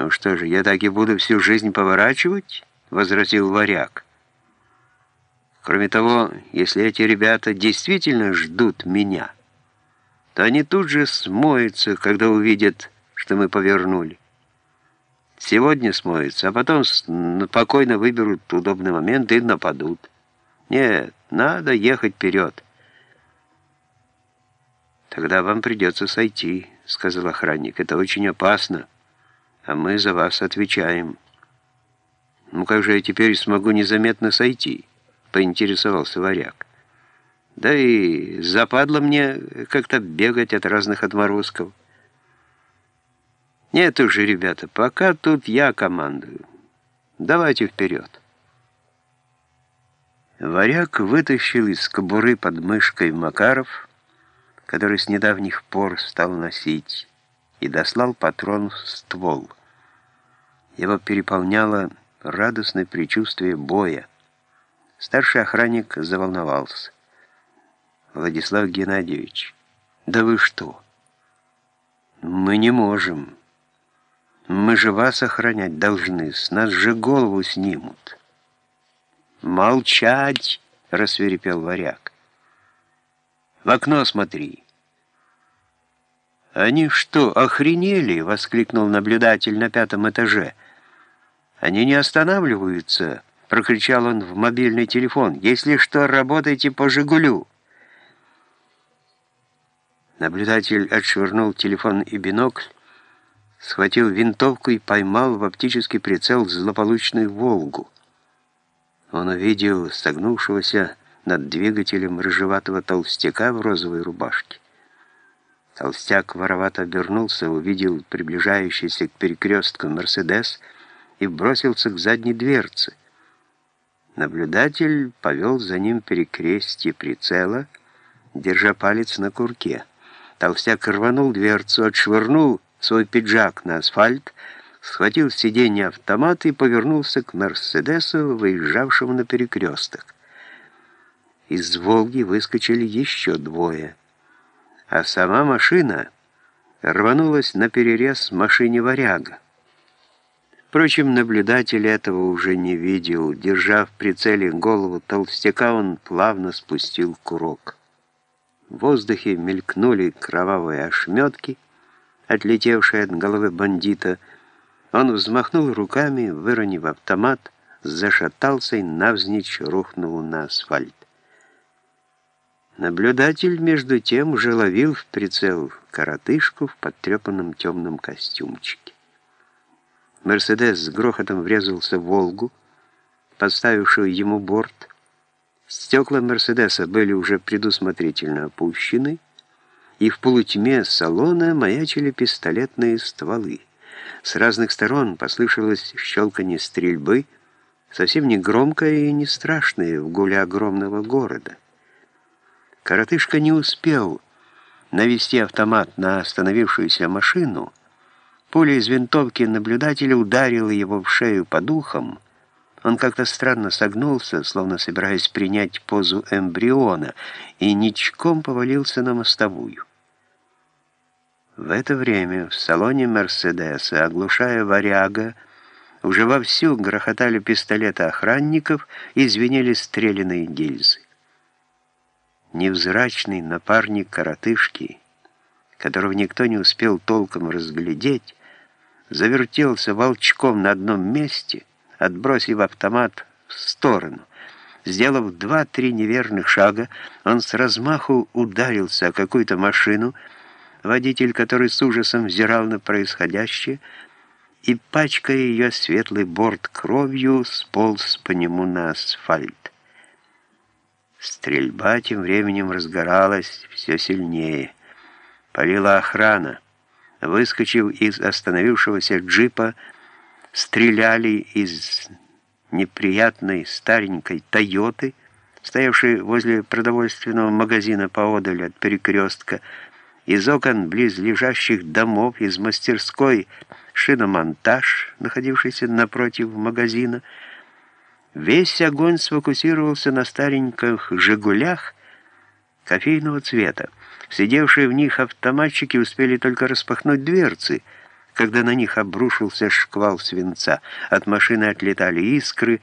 «Ну что же, я так и буду всю жизнь поворачивать?» — возразил варяг. «Кроме того, если эти ребята действительно ждут меня, то они тут же смоются, когда увидят, что мы повернули. Сегодня смоются, а потом спокойно выберут удобный момент и нападут. Нет, надо ехать вперед». «Тогда вам придется сойти», — сказал охранник. «Это очень опасно» а мы за вас отвечаем». «Ну как же я теперь смогу незаметно сойти?» — поинтересовался варяг. «Да и западло мне как-то бегать от разных отморозков». «Нет уже, ребята, пока тут я командую. Давайте вперед». Варяг вытащил из кобуры под мышкой Макаров, который с недавних пор стал носить, и дослал патрон в ствол — его переполняло радостное предчувствие боя. Старший охранник заволновался. «Владислав Геннадьевич, да вы что? Мы не можем. Мы же вас охранять должны, с нас же голову снимут». «Молчать!» — рассверепел варяг. «В окно смотри!» «Они что, охренели?» — воскликнул наблюдатель на пятом этаже. «Они не останавливаются!» — прокричал он в мобильный телефон. «Если что, работайте по «Жигулю». Наблюдатель отшвырнул телефон и бинокль, схватил винтовку и поймал в оптический прицел злополучную «Волгу». Он увидел согнувшегося над двигателем рыжеватого толстяка в розовой рубашке. Толстяк воровато обернулся, увидел приближающийся к перекрестку «Мерседес» и бросился к задней дверце. Наблюдатель повел за ним перекрестие прицела, держа палец на курке. Толстяк рванул дверцу, отшвырнул свой пиджак на асфальт, схватил сиденье автомата и повернулся к «Мерседесу», выезжавшему на перекресток. Из «Волги» выскочили еще двое — а сама машина рванулась на перерез машине «Варяга». Впрочем, наблюдатель этого уже не видел. Держа в прицеле голову толстяка, он плавно спустил курок. В воздухе мелькнули кровавые ошметки, отлетевшие от головы бандита. Он взмахнул руками, выронив автомат, зашатался и навзничь рухнул на асфальт. Наблюдатель, между тем, уже ловил в прицел коротышку в подтрепанном темном костюмчике. «Мерседес» с грохотом врезался в «Волгу», подставившую ему борт. Стекла «Мерседеса» были уже предусмотрительно опущены, и в полутьме салона маячили пистолетные стволы. С разных сторон послышалось щелканье стрельбы, совсем не громкое и не страшное в гуле огромного города. Коротышка не успел навести автомат на остановившуюся машину. Пуля из винтовки наблюдателя ударила его в шею по духам. Он как-то странно согнулся, словно собираясь принять позу эмбриона, и ничком повалился на мостовую. В это время в салоне «Мерседеса», оглушая варяга, уже вовсю грохотали пистолеты охранников и звенели стреляные гильзы невзрачный напарник коротышки, которого никто не успел толком разглядеть, завертелся волчком на одном месте, отбросив автомат в сторону. Сделав два-три неверных шага, он с размаху ударился о какую-то машину, водитель, который с ужасом взирал на происходящее, и, пачкая ее светлый борт кровью, сполз по нему на асфальт. Стрельба тем временем разгоралась все сильнее. Полила охрана. Выскочив из остановившегося джипа, стреляли из неприятной старенькой «Тойоты», стоявшей возле продовольственного магазина поодаль от перекрестка, из окон близлежащих домов, из мастерской шиномонтаж, находившийся напротив магазина, Весь огонь сфокусировался на стареньких «Жигулях» кофейного цвета. Сидевшие в них автоматчики успели только распахнуть дверцы, когда на них обрушился шквал свинца. От машины отлетали искры,